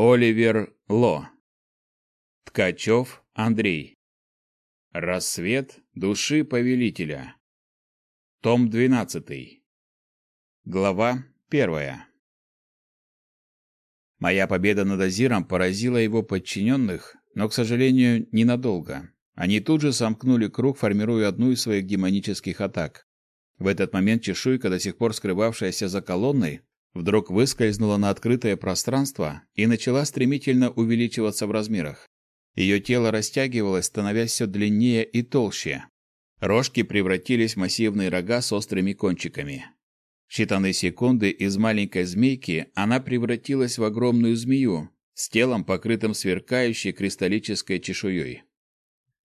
Оливер Ло. Ткачев Андрей. Рассвет души повелителя. Том 12. Глава 1. Моя победа над Азиром поразила его подчиненных, но, к сожалению, ненадолго. Они тут же сомкнули круг, формируя одну из своих демонических атак. В этот момент чешуйка, до сих пор скрывавшаяся за колонной, вдруг выскользнула на открытое пространство и начала стремительно увеличиваться в размерах. Ее тело растягивалось, становясь все длиннее и толще. Рожки превратились в массивные рога с острыми кончиками. В считанные секунды из маленькой змейки она превратилась в огромную змею с телом, покрытым сверкающей кристаллической чешуей.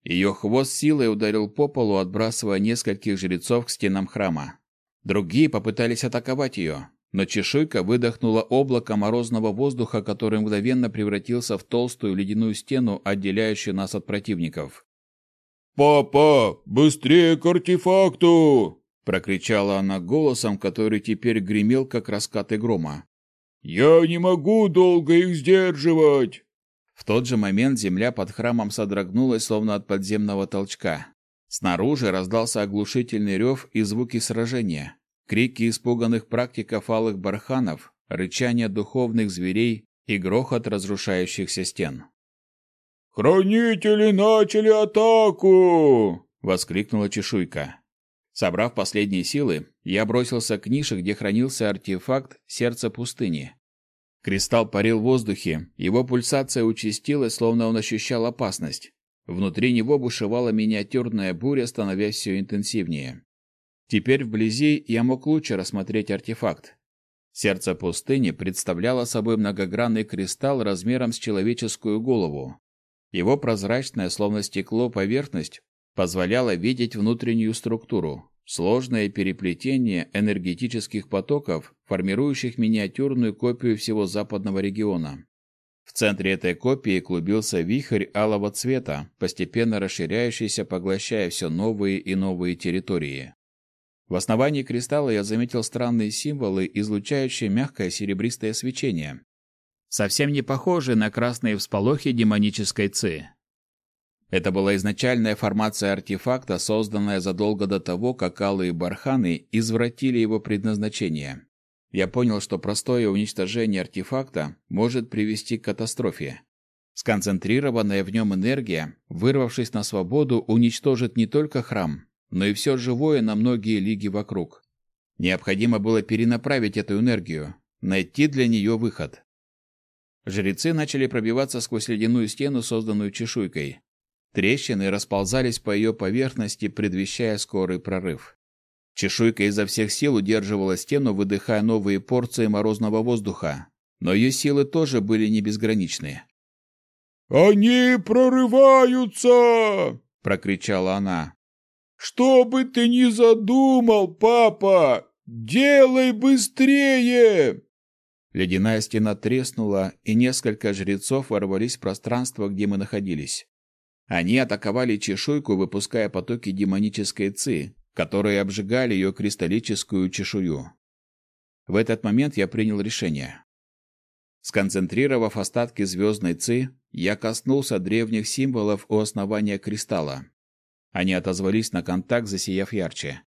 Ее хвост силой ударил по полу, отбрасывая нескольких жрецов к стенам храма. Другие попытались атаковать ее, но чешуйка выдохнула облако морозного воздуха, который мгновенно превратился в толстую ледяную стену, отделяющую нас от противников. «Папа, быстрее к артефакту!» — прокричала она голосом, который теперь гремел, как раскаты грома. «Я не могу долго их сдерживать!» В тот же момент земля под храмом содрогнулась, словно от подземного толчка. Снаружи раздался оглушительный рев и звуки сражения. Крики испуганных практиков алых барханов, рычание духовных зверей и грохот разрушающихся стен. «Хранители начали атаку!» — воскликнула чешуйка. Собрав последние силы, я бросился к нише, где хранился артефакт «Сердце пустыни». Кристалл парил в воздухе, его пульсация участилась, словно он ощущал опасность. Внутри него бушевала миниатюрная буря, становясь все интенсивнее. Теперь вблизи я мог лучше рассмотреть артефакт. Сердце пустыни представляло собой многогранный кристалл размером с человеческую голову. Его прозрачная, словно стекло, поверхность позволяла видеть внутреннюю структуру, сложное переплетение энергетических потоков, формирующих миниатюрную копию всего западного региона. В центре этой копии клубился вихрь алого цвета, постепенно расширяющийся, поглощая все новые и новые территории. В основании кристалла я заметил странные символы, излучающие мягкое серебристое свечение, совсем не похожие на красные всполохи демонической ци. Это была изначальная формация артефакта, созданная задолго до того, как алые барханы извратили его предназначение. Я понял, что простое уничтожение артефакта может привести к катастрофе. Сконцентрированная в нем энергия, вырвавшись на свободу, уничтожит не только храм, но и все живое на многие лиги вокруг. Необходимо было перенаправить эту энергию, найти для нее выход. Жрецы начали пробиваться сквозь ледяную стену, созданную чешуйкой. Трещины расползались по ее поверхности, предвещая скорый прорыв. Чешуйка изо всех сил удерживала стену, выдыхая новые порции морозного воздуха, но ее силы тоже были не безграничны. «Они прорываются!» — прокричала она. «Что бы ты ни задумал, папа, делай быстрее!» Ледяная стена треснула, и несколько жрецов ворвались в пространство, где мы находились. Они атаковали чешуйку, выпуская потоки демонической ци, которые обжигали ее кристаллическую чешую. В этот момент я принял решение. Сконцентрировав остатки звездной ци, я коснулся древних символов у основания кристалла. Они отозвались на контакт, засияв ярче.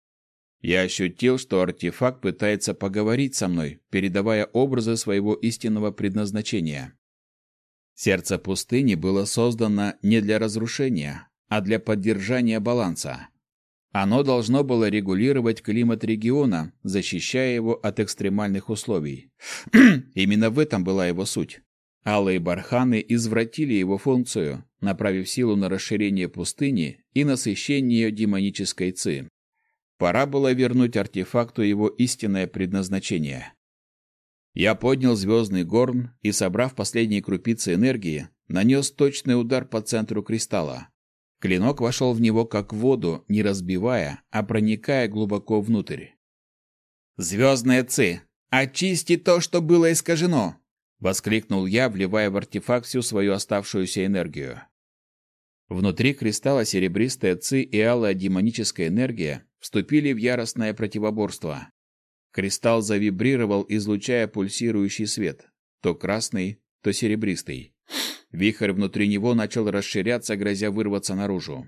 Я ощутил, что артефакт пытается поговорить со мной, передавая образы своего истинного предназначения. Сердце пустыни было создано не для разрушения, а для поддержания баланса. Оно должно было регулировать климат региона, защищая его от экстремальных условий. Именно в этом была его суть. Алые барханы извратили его функцию, направив силу на расширение пустыни и насыщение ее демонической ци. Пора было вернуть артефакту его истинное предназначение. Я поднял звездный горн и, собрав последние крупицы энергии, нанес точный удар по центру кристалла. Клинок вошел в него как в воду, не разбивая, а проникая глубоко внутрь. «Звездная ци! Очисти то, что было искажено!» — воскликнул я, вливая в артефакт всю свою оставшуюся энергию. Внутри кристалла серебристая ци и алая демоническая энергия вступили в яростное противоборство. Кристалл завибрировал, излучая пульсирующий свет, то красный, то серебристый. Вихрь внутри него начал расширяться, грозя вырваться наружу.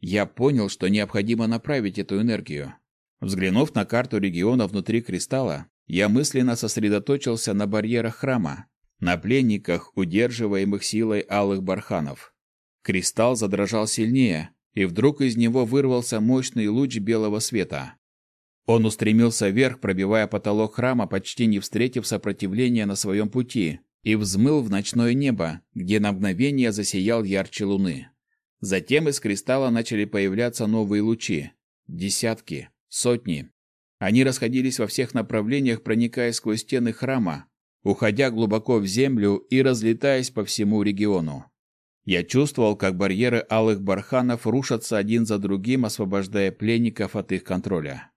Я понял, что необходимо направить эту энергию. Взглянув на карту региона внутри кристалла, я мысленно сосредоточился на барьерах храма, на пленниках, удерживаемых силой алых барханов. Кристалл задрожал сильнее, и вдруг из него вырвался мощный луч белого света. Он устремился вверх, пробивая потолок храма, почти не встретив сопротивления на своем пути, и взмыл в ночное небо, где на мгновение засиял ярче луны. Затем из кристалла начали появляться новые лучи. Десятки, сотни. Они расходились во всех направлениях, проникая сквозь стены храма, уходя глубоко в землю и разлетаясь по всему региону. Я чувствовал, как барьеры алых барханов рушатся один за другим, освобождая пленников от их контроля.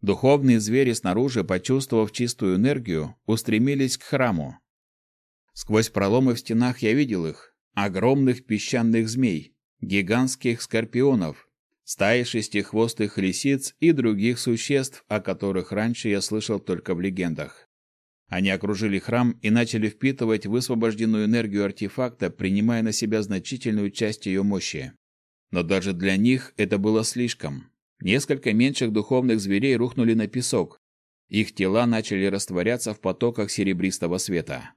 Духовные звери снаружи, почувствовав чистую энергию, устремились к храму. Сквозь проломы в стенах я видел их, огромных песчаных змей, гигантских скорпионов, стаи шестихвостых лисиц и других существ, о которых раньше я слышал только в легендах. Они окружили храм и начали впитывать высвобожденную энергию артефакта, принимая на себя значительную часть ее мощи. Но даже для них это было слишком. Несколько меньших духовных зверей рухнули на песок. Их тела начали растворяться в потоках серебристого света.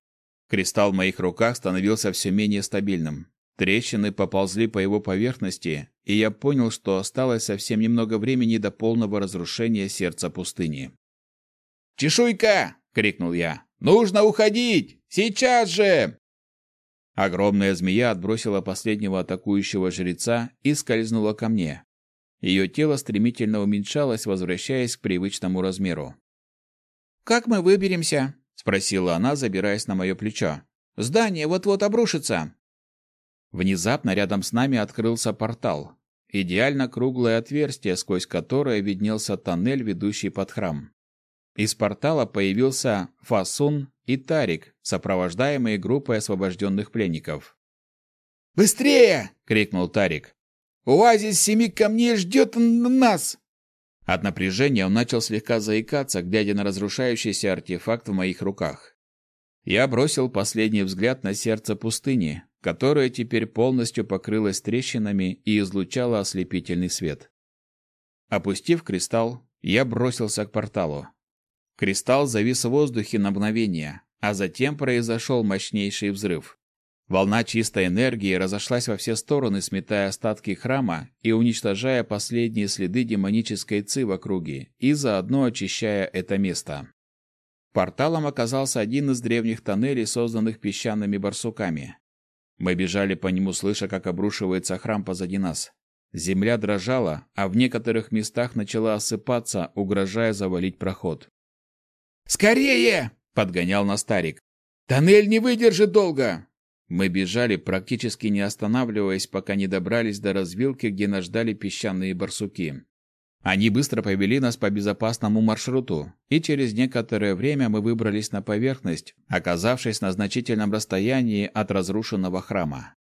Кристалл в моих руках становился все менее стабильным. Трещины поползли по его поверхности, и я понял, что осталось совсем немного времени до полного разрушения сердца пустыни. «Чешуйка!» крикнул я. Нужно уходить! Сейчас же! Огромная змея отбросила последнего атакующего жреца и скользнула ко мне. Ее тело стремительно уменьшалось, возвращаясь к привычному размеру. «Как мы выберемся?» — спросила она, забираясь на мое плечо. «Здание вот-вот обрушится!» Внезапно рядом с нами открылся портал. Идеально круглое отверстие, сквозь которое виднелся тоннель, ведущий под храм. Из портала появился Фасун и Тарик, сопровождаемые группой освобожденных пленников. «Быстрее!» — крикнул Тарик. «Оазис семи камней ждет нас!» От напряжения он начал слегка заикаться, глядя на разрушающийся артефакт в моих руках. Я бросил последний взгляд на сердце пустыни, которое теперь полностью покрылось трещинами и излучало ослепительный свет. Опустив кристалл, я бросился к порталу. Кристалл завис в воздухе на мгновение, а затем произошел мощнейший взрыв. Волна чистой энергии разошлась во все стороны, сметая остатки храма и уничтожая последние следы демонической ци в округе и заодно очищая это место. Порталом оказался один из древних тоннелей, созданных песчаными барсуками. Мы бежали по нему, слыша, как обрушивается храм позади нас. Земля дрожала, а в некоторых местах начала осыпаться, угрожая завалить проход. «Скорее!» — подгонял на старик. «Тоннель не выдержит долго!» Мы бежали, практически не останавливаясь, пока не добрались до развилки, где нас ждали песчаные барсуки. Они быстро повели нас по безопасному маршруту, и через некоторое время мы выбрались на поверхность, оказавшись на значительном расстоянии от разрушенного храма.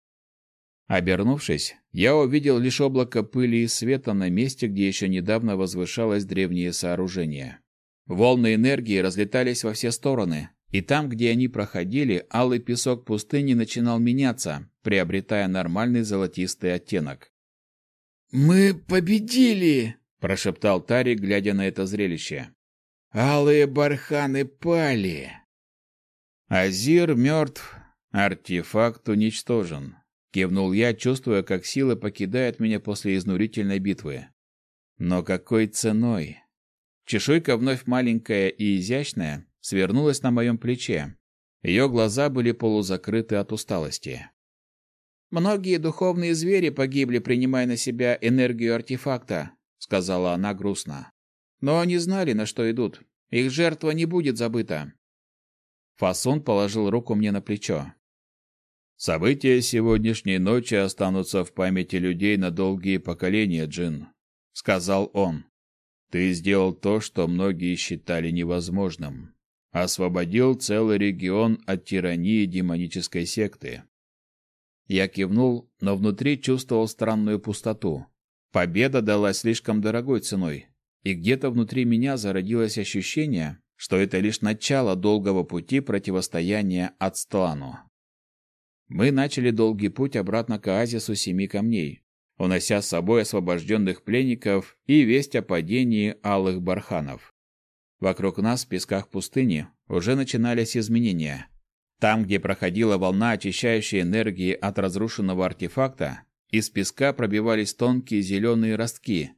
Обернувшись, я увидел лишь облако пыли и света на месте, где еще недавно возвышалось древнее сооружение. Волны энергии разлетались во все стороны, и там, где они проходили, алый песок пустыни начинал меняться, приобретая нормальный золотистый оттенок. «Мы победили!» – прошептал Тарик, глядя на это зрелище. «Алые барханы пали!» «Азир мертв, артефакт уничтожен», – кивнул я, чувствуя, как сила покидает меня после изнурительной битвы. «Но какой ценой?» Чешуйка, вновь маленькая и изящная, свернулась на моем плече. Ее глаза были полузакрыты от усталости. «Многие духовные звери погибли, принимая на себя энергию артефакта», — сказала она грустно. «Но они знали, на что идут. Их жертва не будет забыта». Фасон положил руку мне на плечо. «События сегодняшней ночи останутся в памяти людей на долгие поколения, Джин», — сказал он. Ты сделал то, что многие считали невозможным. Освободил целый регион от тирании демонической секты. Я кивнул, но внутри чувствовал странную пустоту. Победа далась слишком дорогой ценой, и где-то внутри меня зародилось ощущение, что это лишь начало долгого пути противостояния Ацтлану. Мы начали долгий путь обратно к оазису Семи Камней, унося с собой освобожденных пленников и весть о падении алых барханов. Вокруг нас в песках пустыни уже начинались изменения. Там, где проходила волна очищающей энергии от разрушенного артефакта, из песка пробивались тонкие зеленые ростки,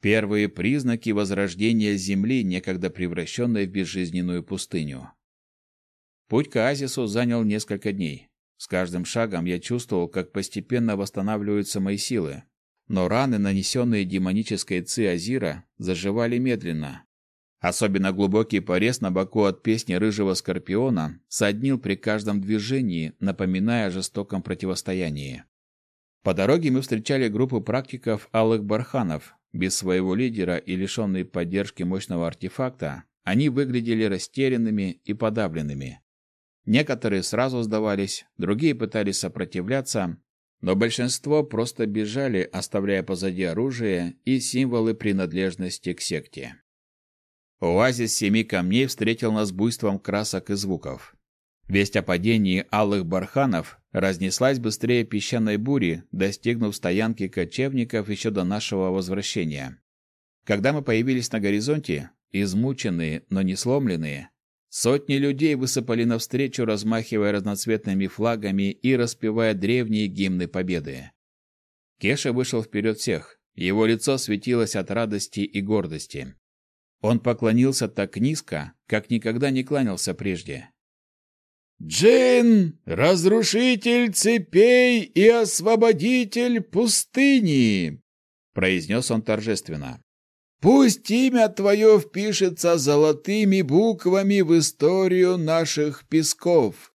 первые признаки возрождения Земли, некогда превращенной в безжизненную пустыню. Путь к оазису занял несколько дней. С каждым шагом я чувствовал, как постепенно восстанавливаются мои силы, но раны, нанесенные демонической ци Азира, заживали медленно, Особенно глубокий порез на боку от песни рыжего скорпиона соднил при каждом движении, напоминая о жестоком противостоянии. По дороге мы встречали группу практиков алых барханов. Без своего лидера и лишенные поддержки мощного артефакта, они выглядели растерянными и подавленными. Некоторые сразу сдавались, другие пытались сопротивляться, но большинство просто бежали, оставляя позади оружие и символы принадлежности к секте. Оазис семи камней встретил нас буйством красок и звуков. Весть о падении алых барханов разнеслась быстрее песчаной бури, достигнув стоянки кочевников еще до нашего возвращения. Когда мы появились на горизонте, измученные, но не сломленные, сотни людей высыпали навстречу, размахивая разноцветными флагами и распевая древние гимны победы. Кеша вышел вперед всех. Его лицо светилось от радости и гордости. Он поклонился так низко, как никогда не кланялся прежде. «Джин, разрушитель цепей и освободитель пустыни!» произнес он торжественно. «Пусть имя твое впишется золотыми буквами в историю наших песков!»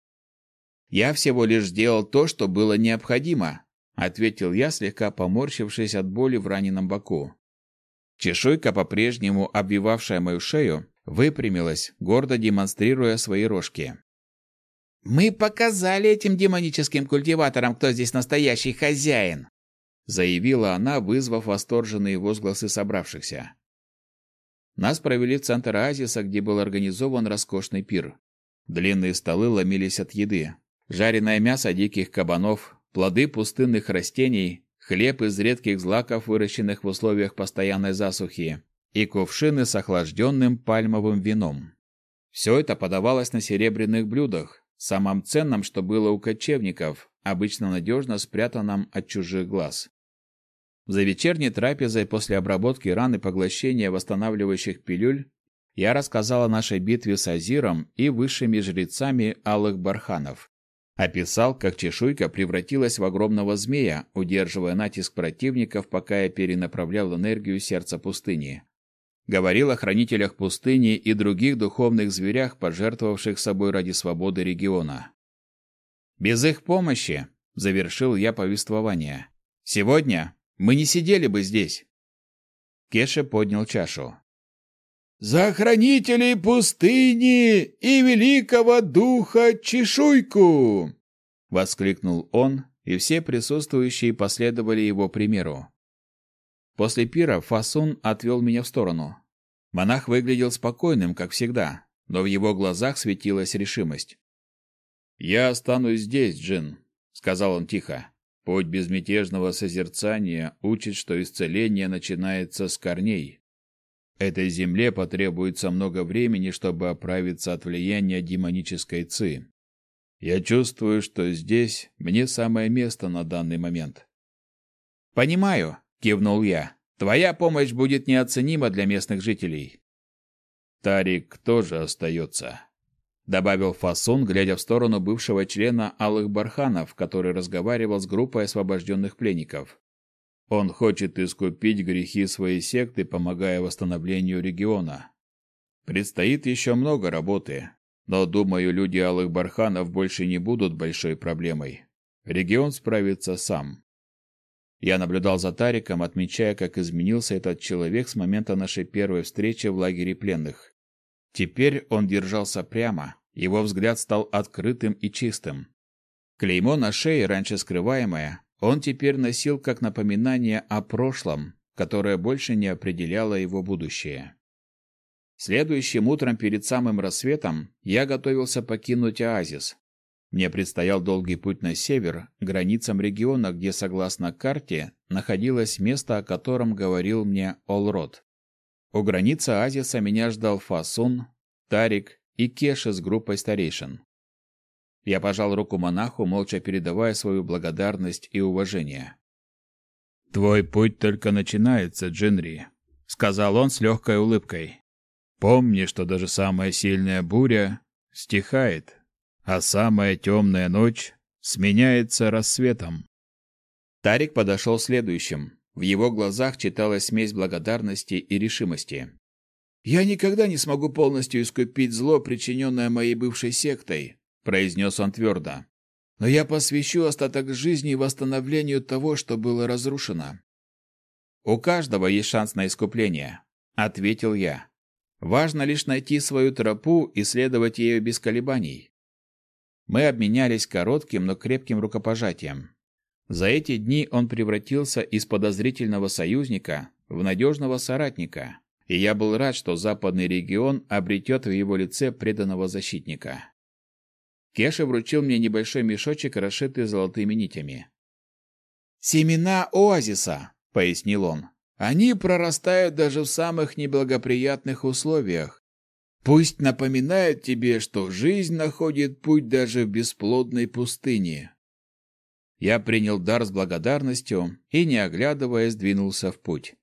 «Я всего лишь сделал то, что было необходимо», ответил я, слегка поморщившись от боли в раненом боку. Чешуйка, по-прежнему обвивавшая мою шею, выпрямилась, гордо демонстрируя свои рожки. «Мы показали этим демоническим культиваторам, кто здесь настоящий хозяин!» заявила она, вызвав восторженные возгласы собравшихся. Нас провели в центр оазиса, где был организован роскошный пир. Длинные столы ломились от еды. Жареное мясо диких кабанов, плоды пустынных растений, хлеб из редких злаков, выращенных в условиях постоянной засухи, и кувшины с охлажденным пальмовым вином. Все это подавалось на серебряных блюдах, самым ценным, что было у кочевников, обычно надежно спрятанном от чужих глаз. За вечерней трапезой после обработки ран и поглощения восстанавливающих пилюль я рассказал о нашей битве с Азиром и высшими жрецами алых барханов. Описал, как чешуйка превратилась в огромного змея, удерживая натиск противников, пока я перенаправлял энергию сердца пустыни. Говорил о хранителях пустыни и других духовных зверях, пожертвовавших собой ради свободы региона. Без их помощи, завершил я повествование, сегодня мы не сидели бы здесь. Кеша поднял чашу за хранителей пустыни и великого духа чешуйку!» — воскликнул он, и все присутствующие последовали его примеру. После пира Фасун отвел меня в сторону. Монах выглядел спокойным, как всегда, но в его глазах светилась решимость. «Я останусь здесь, Джин», — сказал он тихо. «Путь безмятежного созерцания учит, что исцеление начинается с корней, Этой земле потребуется много времени, чтобы оправиться от влияния демонической ци. Я чувствую, что здесь мне самое место на данный момент. Понимаю, кивнул я. Твоя помощь будет неоценима для местных жителей. Тарик тоже остается», — добавил Фасон, глядя в сторону бывшего члена Алых Барханов, который разговаривал с группой освобожденных пленников. Он хочет искупить грехи своей секты, помогая восстановлению региона. Предстоит еще много работы, но, думаю, люди Алых Барханов больше не будут большой проблемой. Регион справится сам. Я наблюдал за Тариком, отмечая, как изменился этот человек с момента нашей первой встречи в лагере пленных. Теперь он держался прямо, его взгляд стал открытым и чистым. Клеймо на шее, раньше скрываемое, он теперь носил как напоминание о прошлом, которое больше не определяло его будущее. Следующим утром перед самым рассветом я готовился покинуть оазис. Мне предстоял долгий путь на север, к границам региона, где, согласно карте, находилось место, о котором говорил мне Олрод. У границы оазиса меня ждал Фасун, Тарик и Кеша с группой старейшин. Я пожал руку монаху, молча передавая свою благодарность и уважение. «Твой путь только начинается, Джинри», — сказал он с легкой улыбкой. Помни, что даже самая сильная буря стихает, а самая темная ночь сменяется рассветом. Тарик подошел следующим. В его глазах читалась смесь благодарности и решимости. «Я никогда не смогу полностью искупить зло, причиненное моей бывшей сектой», — произнес он твердо. «Но я посвящу остаток жизни восстановлению того, что было разрушено». «У каждого есть шанс на искупление», — ответил я. Важно лишь найти свою тропу и следовать ею без колебаний. Мы обменялись коротким, но крепким рукопожатием. За эти дни он превратился из подозрительного союзника в надежного соратника, и я был рад, что западный регион обретет в его лице преданного защитника. Кеша вручил мне небольшой мешочек, расшитый золотыми нитями. «Семена оазиса», — пояснил он. Они прорастают даже в самых неблагоприятных условиях. Пусть напоминают тебе, что жизнь находит путь даже в бесплодной пустыне. Я принял дар с благодарностью и, не оглядываясь, двинулся в путь.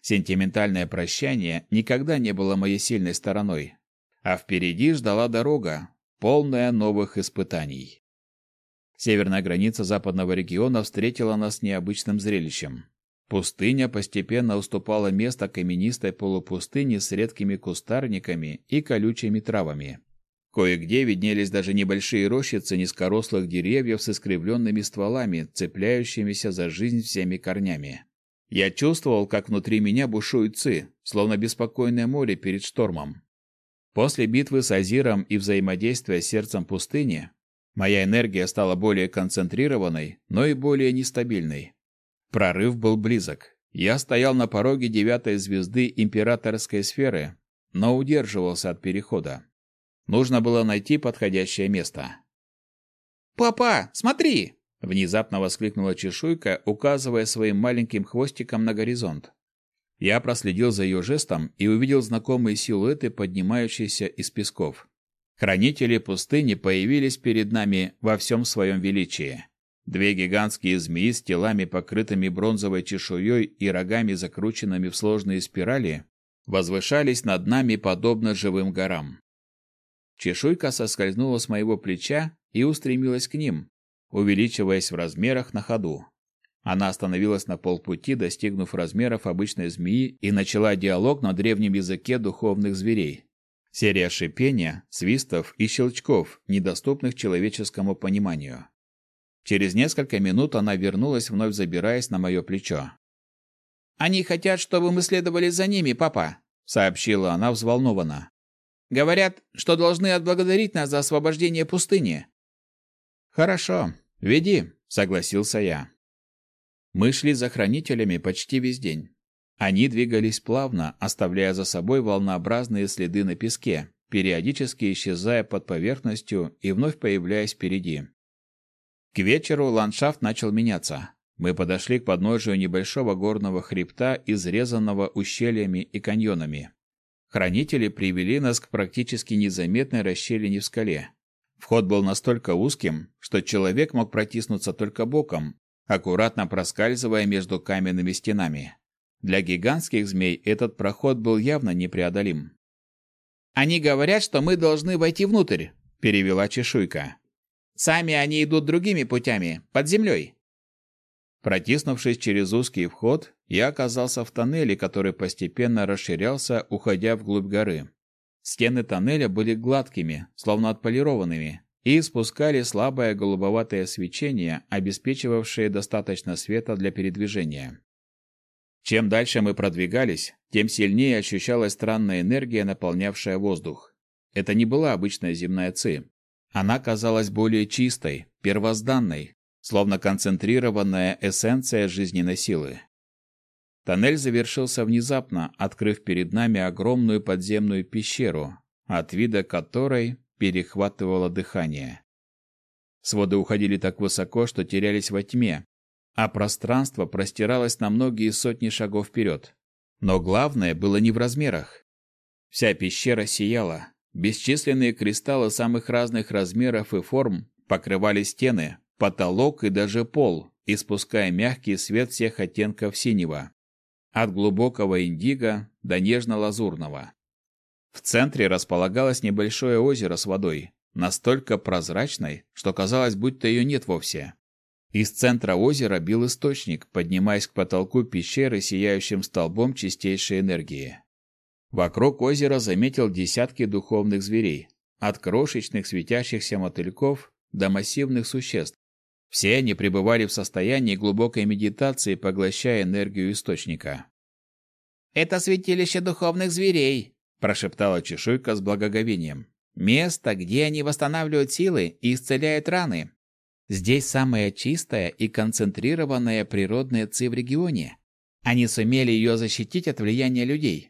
Сентиментальное прощание никогда не было моей сильной стороной, а впереди ждала дорога, полная новых испытаний. Северная граница западного региона встретила нас необычным зрелищем. Пустыня постепенно уступала место каменистой полупустыне с редкими кустарниками и колючими травами. Кое-где виднелись даже небольшие рощицы низкорослых деревьев с искривленными стволами, цепляющимися за жизнь всеми корнями. Я чувствовал, как внутри меня бушуют ци, словно беспокойное море перед штормом. После битвы с Азиром и взаимодействия с сердцем пустыни, моя энергия стала более концентрированной, но и более нестабильной. Прорыв был близок. Я стоял на пороге девятой звезды императорской сферы, но удерживался от перехода. Нужно было найти подходящее место. «Папа, смотри!» — внезапно воскликнула чешуйка, указывая своим маленьким хвостиком на горизонт. Я проследил за ее жестом и увидел знакомые силуэты, поднимающиеся из песков. Хранители пустыни появились перед нами во всем своем величии. Две гигантские змеи с телами, покрытыми бронзовой чешуей и рогами, закрученными в сложные спирали, возвышались над нами подобно живым горам. Чешуйка соскользнула с моего плеча и устремилась к ним, увеличиваясь в размерах на ходу. Она остановилась на полпути, достигнув размеров обычной змеи, и начала диалог на древнем языке духовных зверей. Серия шипения, свистов и щелчков, недоступных человеческому пониманию. Через несколько минут она вернулась, вновь забираясь на мое плечо. «Они хотят, чтобы мы следовали за ними, папа», — сообщила она взволнованно. «Говорят, что должны отблагодарить нас за освобождение пустыни». «Хорошо, веди», — согласился я. Мы шли за хранителями почти весь день. Они двигались плавно, оставляя за собой волнообразные следы на песке, периодически исчезая под поверхностью и вновь появляясь впереди. К вечеру ландшафт начал меняться. Мы подошли к подножию небольшого горного хребта, изрезанного ущельями и каньонами. Хранители привели нас к практически незаметной расщелине в скале. Вход был настолько узким, что человек мог протиснуться только боком, аккуратно проскальзывая между каменными стенами. Для гигантских змей этот проход был явно непреодолим. «Они говорят, что мы должны войти внутрь», — перевела чешуйка. Сами они идут другими путями, под землей. Протиснувшись через узкий вход, я оказался в тоннеле, который постепенно расширялся, уходя вглубь горы. Стены тоннеля были гладкими, словно отполированными, и испускали слабое голубоватое свечение, обеспечивавшее достаточно света для передвижения. Чем дальше мы продвигались, тем сильнее ощущалась странная энергия, наполнявшая воздух. Это не была обычная земная ци. Она казалась более чистой, первозданной, словно концентрированная эссенция жизненной силы. Тоннель завершился внезапно, открыв перед нами огромную подземную пещеру, от вида которой перехватывало дыхание. Своды уходили так высоко, что терялись во тьме, а пространство простиралось на многие сотни шагов вперед. Но главное было не в размерах. Вся пещера сияла. Бесчисленные кристаллы самых разных размеров и форм покрывали стены, потолок и даже пол, испуская мягкий свет всех оттенков синего. От глубокого индиго до нежно-лазурного. В центре располагалось небольшое озеро с водой, настолько прозрачной, что казалось, будто ее нет вовсе. Из центра озера бил источник, поднимаясь к потолку пещеры сияющим столбом чистейшей энергии. Вокруг озера заметил десятки духовных зверей, от крошечных светящихся мотыльков до массивных существ. Все они пребывали в состоянии глубокой медитации, поглощая энергию источника. «Это святилище духовных зверей», – прошептала чешуйка с благоговением. «Место, где они восстанавливают силы и исцеляют раны. Здесь самая чистая и концентрированная природная ци в регионе. Они сумели ее защитить от влияния людей.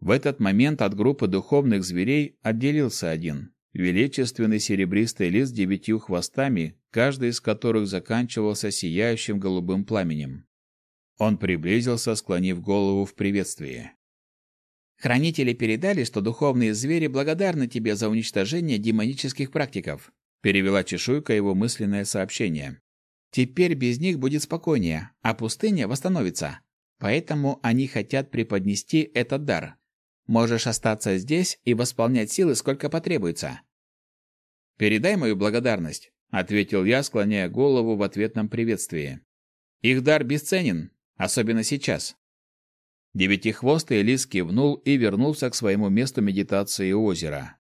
В этот момент от группы духовных зверей отделился один. Величественный серебристый лис с девятью хвостами, каждый из которых заканчивался сияющим голубым пламенем. Он приблизился, склонив голову в приветствии. Хранители передали, что духовные звери благодарны тебе за уничтожение демонических практиков перевела чешуйка его мысленное сообщение. Теперь без них будет спокойнее, а пустыня восстановится. Поэтому они хотят преподнести этот дар. Можешь остаться здесь и восполнять силы, сколько потребуется. Передай мою благодарность, ответил я, склоняя голову в ответном приветствии. Их дар бесценен, особенно сейчас. Девятихвостый лис кивнул и вернулся к своему месту медитации у озера.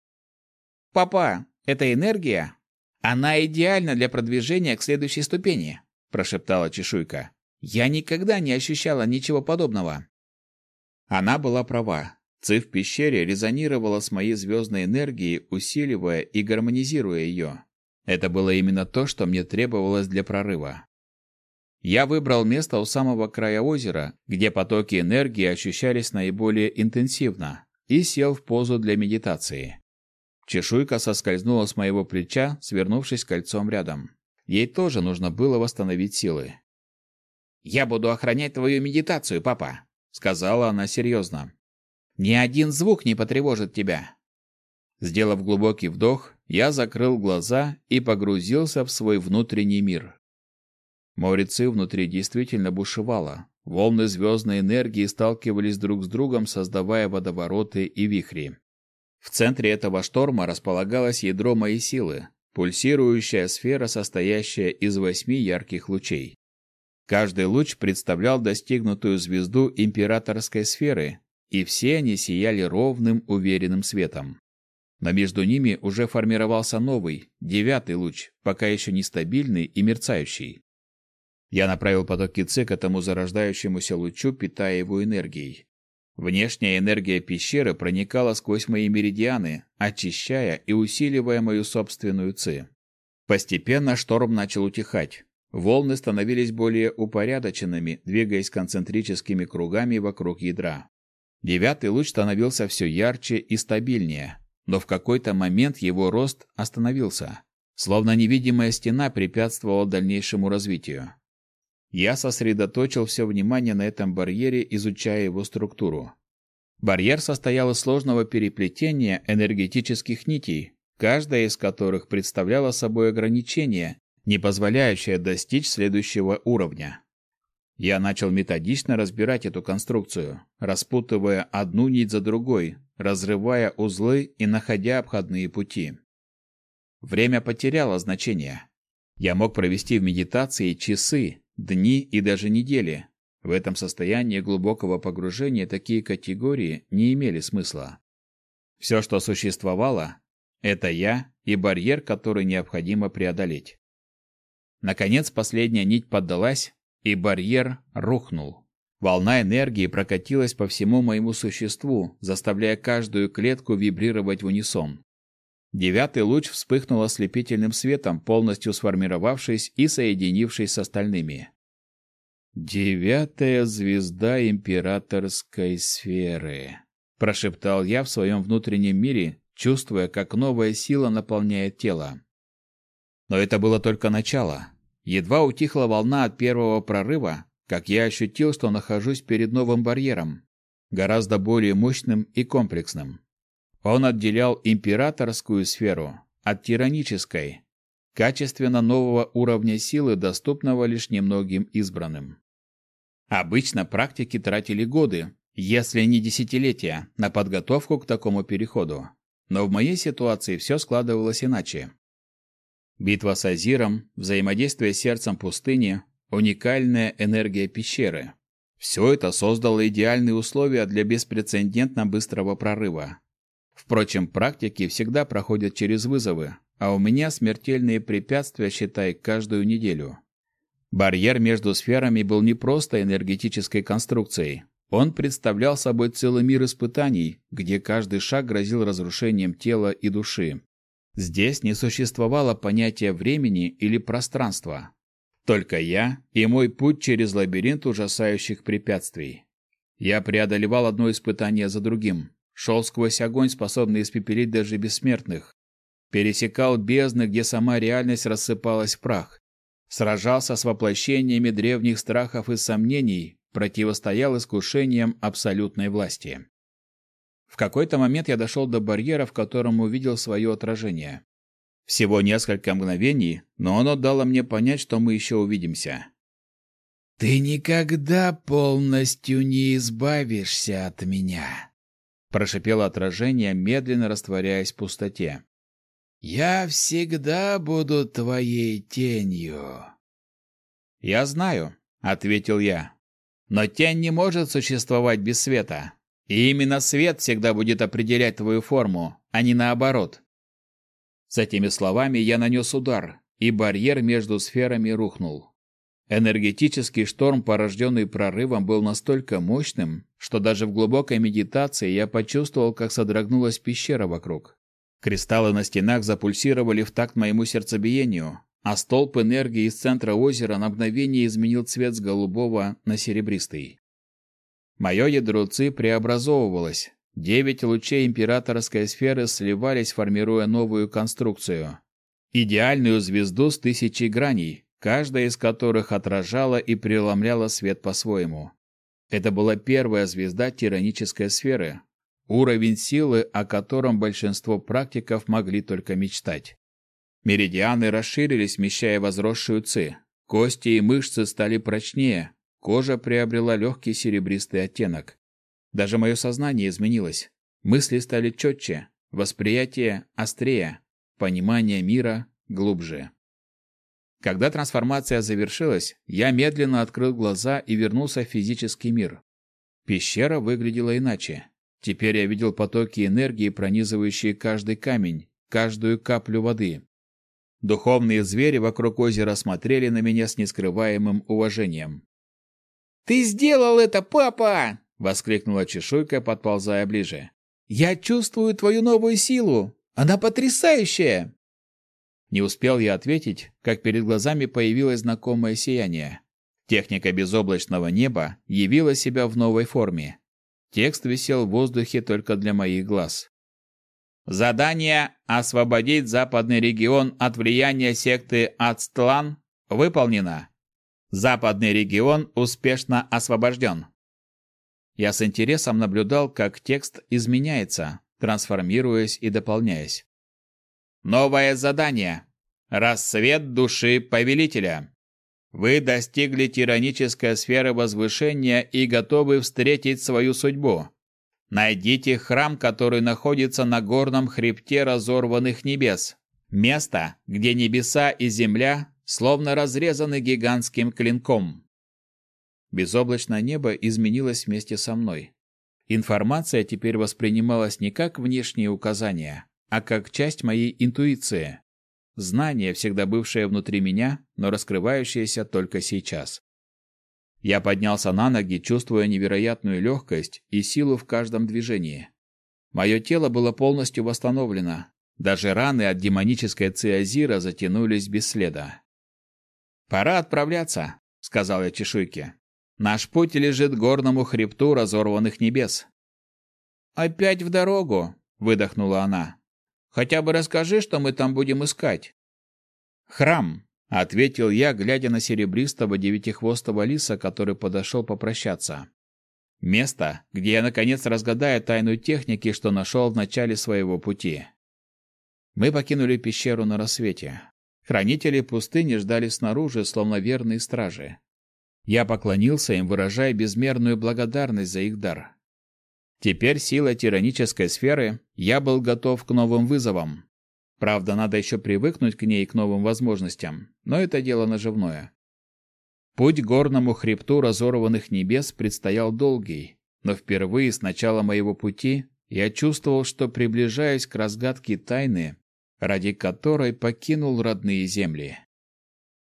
«Папа, эта энергия она идеальна для продвижения к следующей ступени, прошептала чешуйка. Я никогда не ощущала ничего подобного. Она была права. Ци в пещере резонировала с моей звездной энергией, усиливая и гармонизируя ее. Это было именно то, что мне требовалось для прорыва. Я выбрал место у самого края озера, где потоки энергии ощущались наиболее интенсивно, и сел в позу для медитации. Чешуйка соскользнула с моего плеча, свернувшись кольцом рядом. Ей тоже нужно было восстановить силы. «Я буду охранять твою медитацию, папа», — сказала она серьезно. «Ни один звук не потревожит тебя». Сделав глубокий вдох, я закрыл глаза и погрузился в свой внутренний мир. Море Ци внутри действительно бушевало. Волны звездной энергии сталкивались друг с другом, создавая водовороты и вихри. В центре этого шторма располагалось ядро моей силы, пульсирующая сфера, состоящая из восьми ярких лучей. Каждый луч представлял достигнутую звезду императорской сферы, и все они сияли ровным, уверенным светом. Но между ними уже формировался новый, девятый луч, пока еще нестабильный и мерцающий. Я направил потоки Ци к этому зарождающемуся лучу, питая его энергией. Внешняя энергия пещеры проникала сквозь мои меридианы, очищая и усиливая мою собственную ци. Постепенно шторм начал утихать. Волны становились более упорядоченными, двигаясь концентрическими кругами вокруг ядра. Девятый луч становился все ярче и стабильнее, но в какой-то момент его рост остановился, словно невидимая стена препятствовала дальнейшему развитию. Я сосредоточил все внимание на этом барьере, изучая его структуру. Барьер состоял из сложного переплетения энергетических нитей, каждая из которых представляла собой ограничение, не позволяющее достичь следующего уровня. Я начал методично разбирать эту конструкцию, распутывая одну нить за другой, разрывая узлы и находя обходные пути. Время потеряло значение. Я мог провести в медитации часы, дни и даже недели. В этом состоянии глубокого погружения такие категории не имели смысла. Все, что существовало, это я и барьер, который необходимо преодолеть. Наконец последняя нить поддалась, и барьер рухнул. Волна энергии прокатилась по всему моему существу, заставляя каждую клетку вибрировать в унисон. Девятый луч вспыхнул ослепительным светом, полностью сформировавшись и соединившись с остальными. Девятая звезда императорской сферы, прошептал я в своем внутреннем мире, чувствуя, как новая сила наполняет тело. Но это было только начало. Едва утихла волна от первого прорыва, как я ощутил, что нахожусь перед новым барьером, гораздо более мощным и комплексным. Он отделял императорскую сферу от тиранической, качественно нового уровня силы, доступного лишь немногим избранным. Обычно практики тратили годы, если не десятилетия, на подготовку к такому переходу. Но в моей ситуации все складывалось иначе. Битва с Азиром, взаимодействие с сердцем пустыни, уникальная энергия пещеры. Все это создало идеальные условия для беспрецедентно быстрого прорыва. Впрочем, практики всегда проходят через вызовы, а у меня смертельные препятствия, считай, каждую неделю. Барьер между сферами был не просто энергетической конструкцией. Он представлял собой целый мир испытаний, где каждый шаг грозил разрушением тела и души. Здесь не существовало понятия времени или пространства. Только я и мой путь через лабиринт ужасающих препятствий. Я преодолевал одно испытание за другим, шел сквозь огонь, способный испепелить даже бессмертных, пересекал бездны, где сама реальность рассыпалась в прах, сражался с воплощениями древних страхов и сомнений, противостоял искушениям абсолютной власти. В какой-то момент я дошел до барьера, в котором увидел свое отражение. Всего несколько мгновений, но оно дало мне понять, что мы еще увидимся. «Ты никогда полностью не избавишься от меня», — прошипело отражение, медленно растворяясь в пустоте. «Я всегда буду твоей тенью». «Я знаю», — ответил я. «Но тень не может существовать без света. И именно свет всегда будет определять твою форму, а не наоборот». С этими словами я нанес удар, и барьер между сферами рухнул. Энергетический шторм, порожденный прорывом, был настолько мощным, что даже в глубокой медитации я почувствовал, как содрогнулась пещера вокруг. Кристаллы на стенах запульсировали в такт моему сердцебиению, а столб энергии из центра озера на мгновение изменил цвет с голубого на серебристый. Мое ядро ЦИ преобразовывалось. Девять лучей императорской сферы сливались, формируя новую конструкцию. Идеальную звезду с тысячей граней, каждая из которых отражала и преломляла свет по-своему. Это была первая звезда тиранической сферы, Уровень силы, о котором большинство практиков могли только мечтать. Меридианы расширились, смещая возросшую ци. Кости и мышцы стали прочнее, кожа приобрела легкий серебристый оттенок. Даже мое сознание изменилось. Мысли стали четче, восприятие острее, понимание мира глубже. Когда трансформация завершилась, я медленно открыл глаза и вернулся в физический мир. Пещера выглядела иначе. Теперь я видел потоки энергии, пронизывающие каждый камень, каждую каплю воды. Духовные звери вокруг озера смотрели на меня с нескрываемым уважением. «Ты сделал это, папа!» — воскликнула чешуйка, подползая ближе. «Я чувствую твою новую силу! Она потрясающая!» Не успел я ответить, как перед глазами появилось знакомое сияние. Техника безоблачного неба явила себя в новой форме. Текст висел в воздухе только для моих глаз. Задание «Освободить западный регион от влияния секты Ацтлан» выполнено. Западный регион успешно освобожден. Я с интересом наблюдал, как текст изменяется, трансформируясь и дополняясь. Новое задание. Рассвет души повелителя. Вы достигли тиранической сферы возвышения и готовы встретить свою судьбу. Найдите храм, который находится на горном хребте разорванных небес. Место, где небеса и земля словно разрезаны гигантским клинком. Безоблачное небо изменилось вместе со мной. Информация теперь воспринималась не как внешние указания, а как часть моей интуиции. Знание, всегда бывшее внутри меня, но раскрывающееся только сейчас. Я поднялся на ноги, чувствуя невероятную легкость и силу в каждом движении. Мое тело было полностью восстановлено. Даже раны от демонической циазира затянулись без следа. «Пора отправляться», — сказал я чешуйке. Наш путь лежит горному хребту разорванных небес. Опять в дорогу, выдохнула она. Хотя бы расскажи, что мы там будем искать. Храм, ответил я, глядя на серебристого девятихвостого лиса, который подошел попрощаться. Место, где я наконец разгадаю тайну техники, что нашел в начале своего пути. Мы покинули пещеру на рассвете. Хранители пустыни ждали снаружи, словно верные стражи. Я поклонился им, выражая безмерную благодарность за их дар. Теперь сила тиранической сферы, я был готов к новым вызовам. Правда, надо еще привыкнуть к ней и к новым возможностям, но это дело наживное. Путь горному хребту разорванных небес предстоял долгий, но впервые с начала моего пути я чувствовал, что приближаюсь к разгадке тайны, ради которой покинул родные земли.